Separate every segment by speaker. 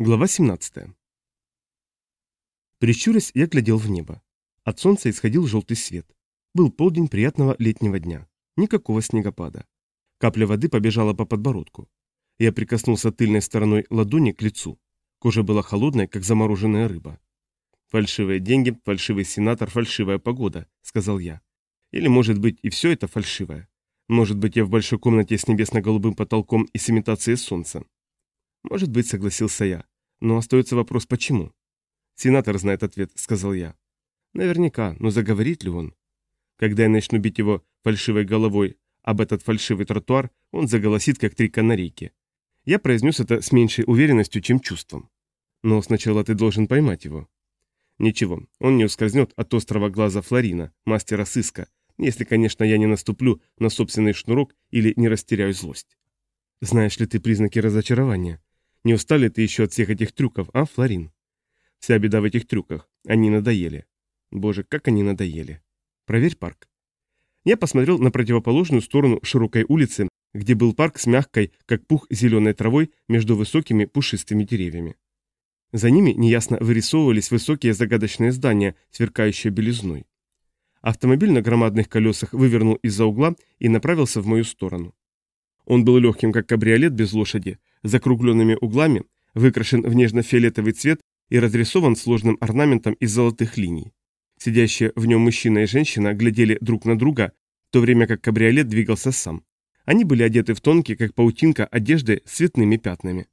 Speaker 1: Глава 17. Прищурясь, я глядел в небо. От солнца исходил желтый свет. Был полдень приятного летнего дня. Никакого снегопада. Капля воды побежала по подбородку. Я прикоснулся тыльной стороной ладони к лицу. Кожа была холодной, как замороженная рыба. «Фальшивые деньги, фальшивый сенатор, фальшивая погода», — сказал я. «Или, может быть, и все это фальшивое. Может быть, я в большой комнате с небесно-голубым потолком и с имитацией солнца. Может быть, согласился я. Но остается вопрос, почему? Сенатор знает ответ, сказал я. Наверняка, но заговорит ли он? Когда я начну бить его фальшивой головой об этот фальшивый тротуар, он заголосит, как три канарейки. Я произнес это с меньшей уверенностью, чем чувством. Но сначала ты должен поймать его. Ничего, он не ускользнет от острого глаза Флорина, мастера сыска, если, конечно, я не наступлю на собственный шнурок или не растеряю злость. Знаешь ли ты признаки разочарования? Не устали ты еще от всех этих трюков, а, Флорин? Вся беда в этих трюках. Они надоели. Боже, как они надоели. Проверь парк. Я посмотрел на противоположную сторону широкой улицы, где был парк с мягкой, как пух, зеленой травой между высокими пушистыми деревьями. За ними неясно вырисовывались высокие загадочные здания, сверкающие белизной. Автомобиль на громадных колесах вывернул из-за угла и направился в мою сторону. Он был легким, как кабриолет без лошади, закругленными углами, выкрашен в нежно-фиолетовый цвет и разрисован сложным орнаментом из золотых линий. Сидящие в нем мужчина и женщина глядели друг на друга, в то время как кабриолет двигался сам. Они были одеты в тонкие, как паутинка, одежды с цветными пятнами.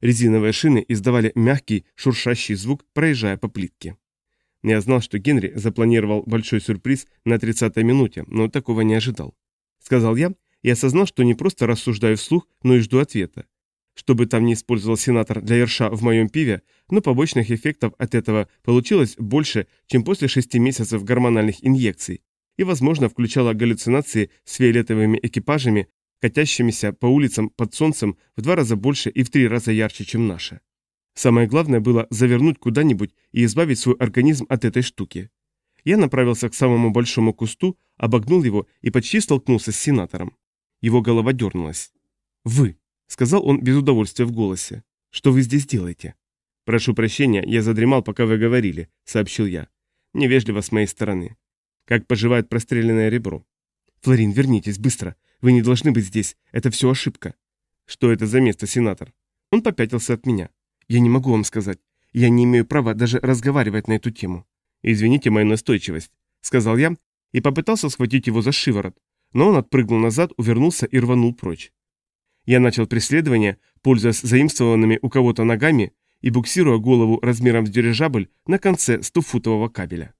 Speaker 1: Резиновые шины издавали мягкий, шуршащий звук, проезжая по плитке. Я знал, что Генри запланировал большой сюрприз на 30-й минуте, но такого не ожидал. Сказал я и осознал, что не просто рассуждаю вслух, но и жду ответа. Что бы там ни использовал сенатор для ерша в моем пиве, но побочных эффектов от этого получилось больше, чем после шести месяцев гормональных инъекций, и, возможно, включало галлюцинации с фиолетовыми экипажами, катящимися по улицам под солнцем в два раза больше и в три раза ярче, чем наши. Самое главное было завернуть куда-нибудь и избавить свой организм от этой штуки. Я направился к самому большому кусту, обогнул его и почти столкнулся с сенатором. Его голова дернулась. «Вы!» Сказал он без удовольствия в голосе. «Что вы здесь делаете?» «Прошу прощения, я задремал, пока вы говорили», — сообщил я. «Невежливо с моей стороны. Как поживает простреленное ребро?» «Флорин, вернитесь, быстро. Вы не должны быть здесь. Это все ошибка». «Что это за место, сенатор?» Он попятился от меня. «Я не могу вам сказать. Я не имею права даже разговаривать на эту тему». «Извините мою настойчивость», — сказал я и попытался схватить его за шиворот, но он отпрыгнул назад, увернулся и рванул прочь. Я начал преследование, пользуясь заимствованными у кого-то ногами и буксируя голову размером с дирижабль на конце 100-футового кабеля.